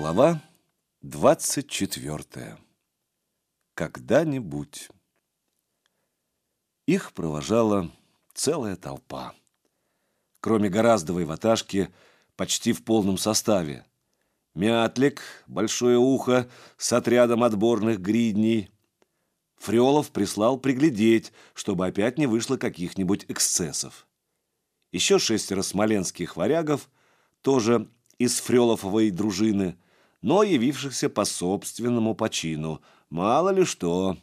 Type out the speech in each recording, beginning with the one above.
Глава 24. Когда-нибудь. Их провожала целая толпа. Кроме Гораздовой ваташки, почти в полном составе. Мятлик, Большое Ухо с отрядом отборных гридней. Фрелов прислал приглядеть, чтобы опять не вышло каких-нибудь эксцессов. Еще шестеро смоленских варягов, тоже из Фреловой дружины, но явившихся по собственному почину, мало ли что.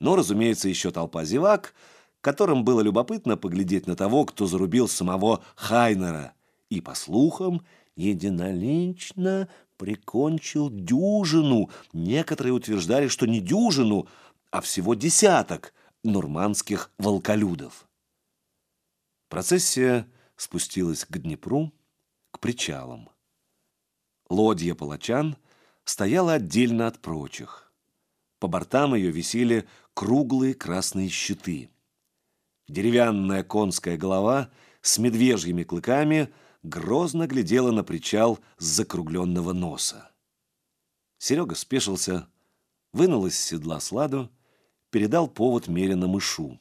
Но, разумеется, еще толпа зевак, которым было любопытно поглядеть на того, кто зарубил самого Хайнера, и, по слухам, единолично прикончил дюжину. Некоторые утверждали, что не дюжину, а всего десяток нурманских волколюдов. Процессия спустилась к Днепру, к причалам. Лодья «Палачан» стояла отдельно от прочих. По бортам ее висели круглые красные щиты. Деревянная конская голова с медвежьими клыками грозно глядела на причал с закругленного носа. Серега спешился, вынул из седла сладу, передал повод мерено мышу.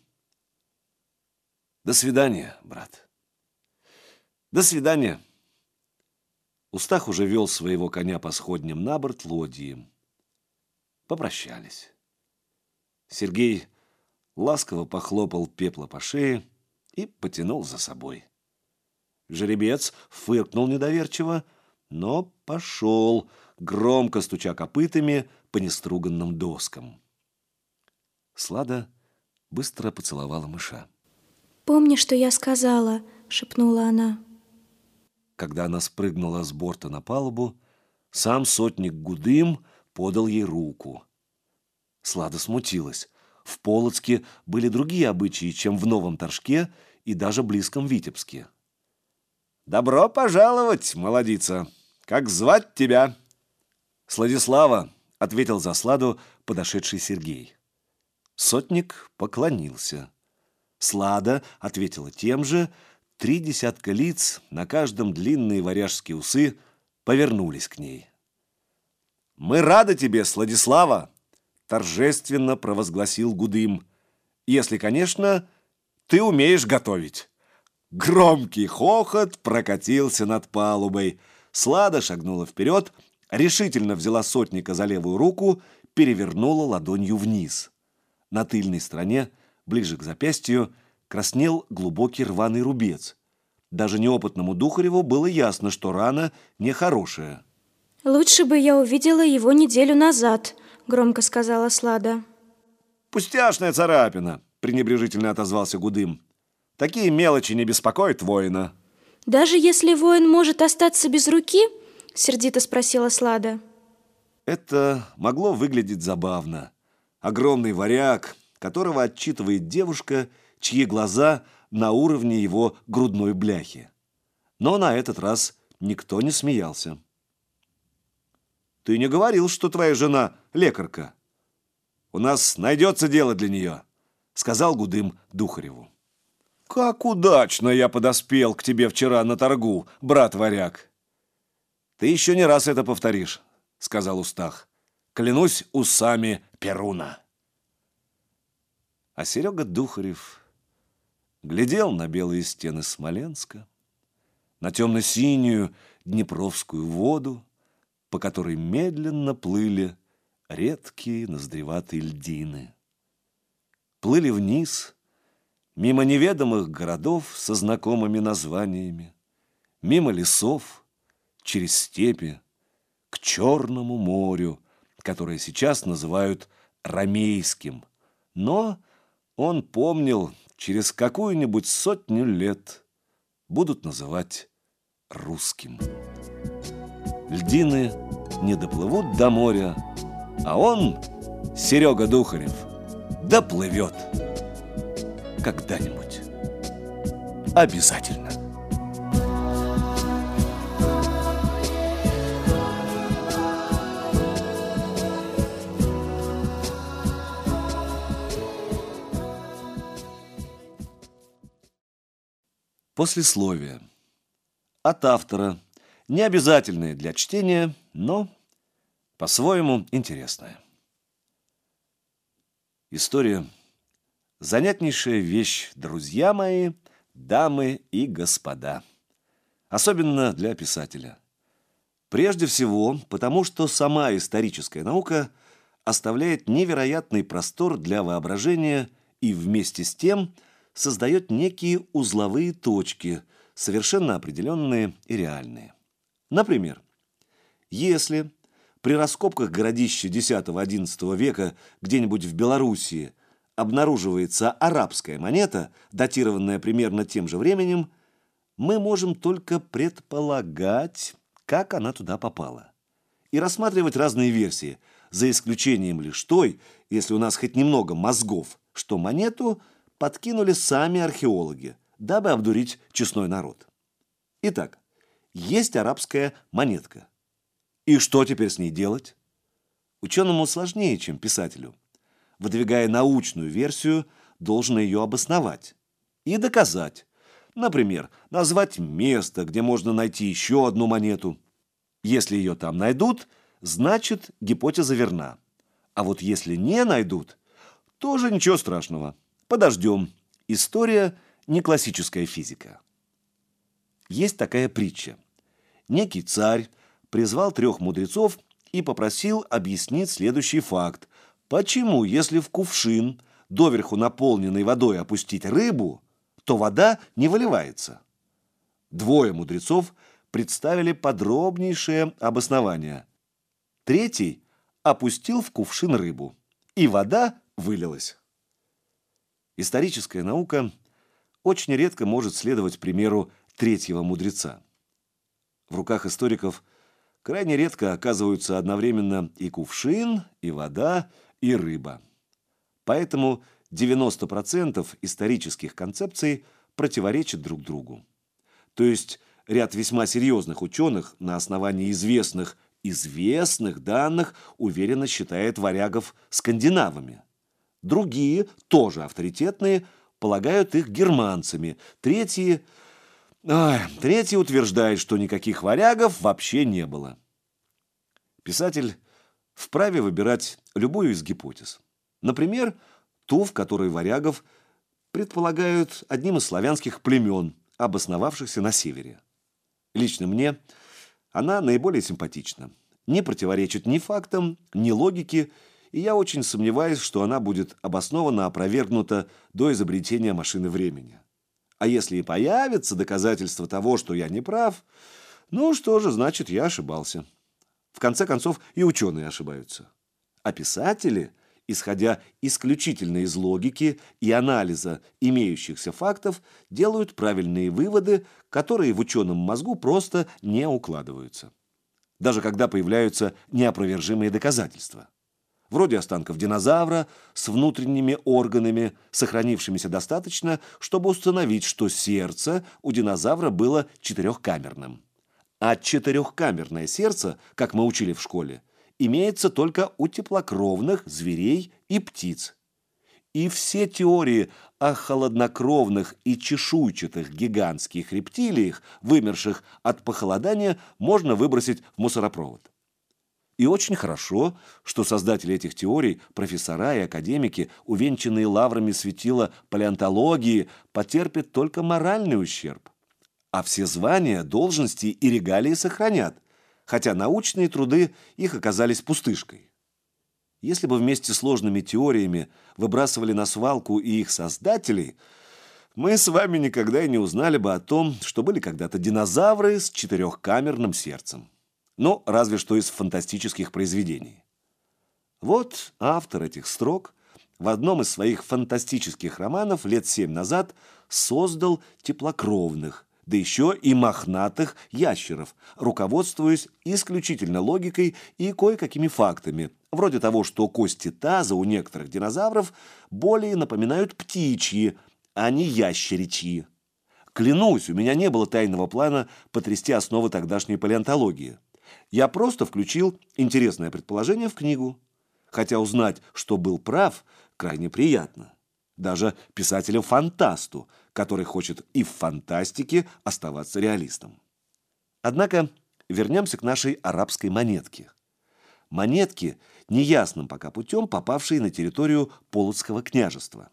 «До свидания, брат». «До свидания». Устах уже вел своего коня по сходням на борт лодьи. Попрощались. Сергей ласково похлопал пепла по шее и потянул за собой. Жеребец фыркнул недоверчиво, но пошел, громко стуча копытами по неструганным доскам. Слада быстро поцеловала мыша. «Помни, что я сказала», — шепнула она. Когда она спрыгнула с борта на палубу, сам сотник Гудым подал ей руку. Слада смутилась. В Полоцке были другие обычаи, чем в Новом Торжке и даже близком Витебске. «Добро пожаловать, молодица! Как звать тебя?» «Сладислава», — ответил за Сладу подошедший Сергей. Сотник поклонился. Слада ответила тем же, Три десятка лиц, на каждом длинные варяжские усы, повернулись к ней. «Мы рады тебе, Сладислава!» – торжественно провозгласил Гудым. «Если, конечно, ты умеешь готовить». Громкий хохот прокатился над палубой. Слада шагнула вперед, решительно взяла сотника за левую руку, перевернула ладонью вниз. На тыльной стороне, ближе к запястью, краснел глубокий рваный рубец. Даже неопытному Духареву было ясно, что рана нехорошая. «Лучше бы я увидела его неделю назад», — громко сказала Слада. «Пустяшная царапина», — пренебрежительно отозвался Гудым. «Такие мелочи не беспокоят воина». «Даже если воин может остаться без руки?» — сердито спросила Слада. Это могло выглядеть забавно. Огромный варяг, которого отчитывает девушка — чьи глаза на уровне его грудной бляхи. Но на этот раз никто не смеялся. «Ты не говорил, что твоя жена лекарка?» «У нас найдется дело для нее», — сказал Гудым Духареву. «Как удачно я подоспел к тебе вчера на торгу, брат-варяг!» «Ты еще не раз это повторишь», — сказал Устах. «Клянусь усами Перуна». А Серега Духарев глядел на белые стены Смоленска, на темно-синюю Днепровскую воду, по которой медленно плыли редкие ноздреватые льдины. Плыли вниз, мимо неведомых городов со знакомыми названиями, мимо лесов, через степи, к Черному морю, которое сейчас называют Ромейским. Но он помнил через какую-нибудь сотню лет будут называть русским. Льдины не доплывут до моря, а он, Серега Духарев, доплывет когда-нибудь. Обязательно. Послесловие. От автора Не обязательное для чтения, но по-своему интересное. История – занятнейшая вещь, друзья мои, дамы и господа. Особенно для писателя. Прежде всего, потому что сама историческая наука оставляет невероятный простор для воображения и вместе с тем создает некие узловые точки, совершенно определенные и реальные. Например, если при раскопках городища X-XI века где-нибудь в Белоруссии обнаруживается арабская монета, датированная примерно тем же временем, мы можем только предполагать, как она туда попала. И рассматривать разные версии, за исключением лишь той, если у нас хоть немного мозгов, что монету подкинули сами археологи, дабы обдурить честной народ. Итак, есть арабская монетка. И что теперь с ней делать? Ученому сложнее, чем писателю. Выдвигая научную версию, должен ее обосновать и доказать, Например, назвать место, где можно найти еще одну монету. Если ее там найдут, значит гипотеза верна. А вот если не найдут, тоже ничего страшного. Подождем. История не классическая физика. Есть такая притча. Некий царь призвал трех мудрецов и попросил объяснить следующий факт. Почему, если в кувшин, доверху наполненный водой опустить рыбу, то вода не выливается. Двое мудрецов представили подробнейшее обоснование. Третий опустил в кувшин рыбу, и вода вылилась. Историческая наука очень редко может следовать примеру третьего мудреца. В руках историков крайне редко оказываются одновременно и кувшин, и вода, и рыба. Поэтому 90% исторических концепций противоречат друг другу. То есть ряд весьма серьезных ученых на основании известных известных данных уверенно считает варягов скандинавами. Другие, тоже авторитетные, полагают их германцами. Третьи, ой, третьи утверждают, что никаких варягов вообще не было. Писатель вправе выбирать любую из гипотез. Например, ту, в которой варягов предполагают одним из славянских племен, обосновавшихся на севере. Лично мне она наиболее симпатична. Не противоречит ни фактам, ни логике, и я очень сомневаюсь, что она будет обоснованно опровергнута до изобретения машины времени. А если и появится доказательство того, что я не прав, ну что же, значит, я ошибался. В конце концов, и ученые ошибаются. А писатели – исходя исключительно из логики и анализа имеющихся фактов, делают правильные выводы, которые в ученом мозгу просто не укладываются. Даже когда появляются неопровержимые доказательства. Вроде останков динозавра с внутренними органами, сохранившимися достаточно, чтобы установить, что сердце у динозавра было четырехкамерным. А четырехкамерное сердце, как мы учили в школе, имеется только у теплокровных зверей и птиц. И все теории о холоднокровных и чешуйчатых гигантских рептилиях, вымерших от похолодания, можно выбросить в мусоропровод. И очень хорошо, что создатели этих теорий, профессора и академики, увенчанные лаврами светила палеонтологии, потерпят только моральный ущерб. А все звания, должности и регалии сохранят – хотя научные труды их оказались пустышкой. Если бы вместе с сложными теориями выбрасывали на свалку и их создателей, мы с вами никогда и не узнали бы о том, что были когда-то динозавры с четырехкамерным сердцем. Ну, разве что из фантастических произведений. Вот автор этих строк в одном из своих фантастических романов лет семь назад создал теплокровных, да еще и мохнатых ящеров, руководствуясь исключительно логикой и кое-какими фактами, вроде того, что кости таза у некоторых динозавров более напоминают птичьи, а не ящеричьи. Клянусь, у меня не было тайного плана потрясти основы тогдашней палеонтологии. Я просто включил интересное предположение в книгу. Хотя узнать, что был прав, крайне приятно даже писателю-фантасту, который хочет и в фантастике оставаться реалистом. Однако вернемся к нашей арабской монетке. Монетки, неясным пока путем попавшие на территорию Полоцкого княжества.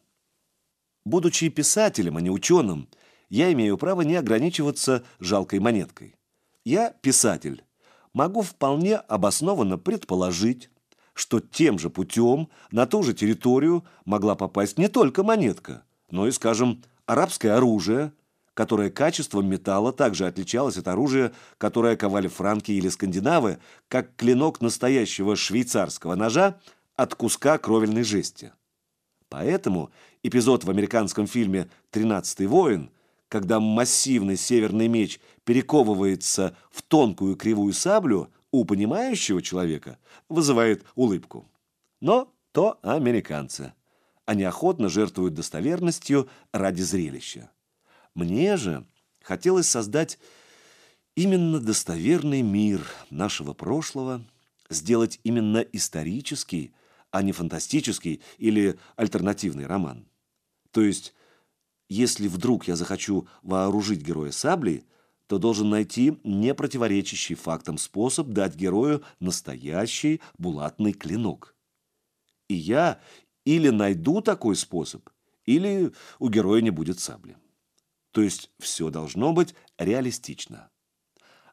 Будучи писателем, а не ученым, я имею право не ограничиваться жалкой монеткой. Я писатель. Могу вполне обоснованно предположить, что тем же путем на ту же территорию могла попасть не только монетка, но и, скажем, арабское оружие, которое качеством металла также отличалось от оружия, которое ковали франки или скандинавы, как клинок настоящего швейцарского ножа от куска кровельной жести. Поэтому эпизод в американском фильме «Тринадцатый воин», когда массивный северный меч перековывается в тонкую кривую саблю, у понимающего человека вызывает улыбку. Но то американцы. Они охотно жертвуют достоверностью ради зрелища. Мне же хотелось создать именно достоверный мир нашего прошлого, сделать именно исторический, а не фантастический или альтернативный роман. То есть, если вдруг я захочу вооружить героя саблей, то должен найти непротиворечащий фактам способ дать герою настоящий булатный клинок. И я или найду такой способ, или у героя не будет сабли. То есть все должно быть реалистично.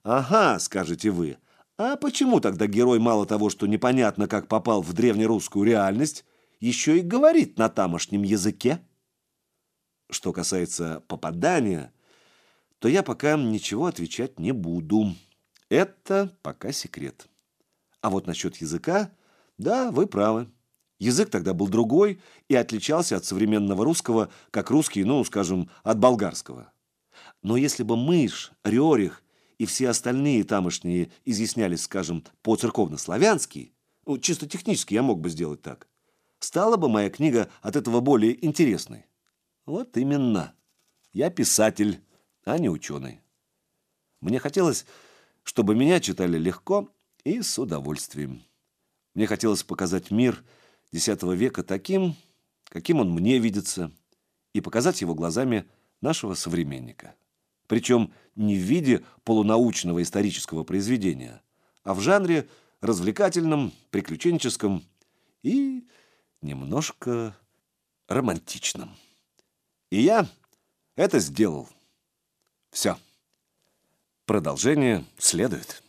«Ага», — скажете вы, а почему тогда герой мало того, что непонятно, как попал в древнерусскую реальность, еще и говорит на тамошнем языке? Что касается попадания, то я пока ничего отвечать не буду. Это пока секрет. А вот насчет языка, да, вы правы. Язык тогда был другой и отличался от современного русского, как русский, ну, скажем, от болгарского. Но если бы Мышь, Рерих и все остальные тамошние изъяснялись, скажем, по-церковно-славянски, ну, чисто технически я мог бы сделать так, стала бы моя книга от этого более интересной. Вот именно. Я писатель, а не ученый. Мне хотелось, чтобы меня читали легко и с удовольствием. Мне хотелось показать мир X века таким, каким он мне видится, и показать его глазами нашего современника. Причем не в виде полунаучного исторического произведения, а в жанре развлекательном, приключенческом и немножко романтичном. И я это сделал. Все. Продолжение следует.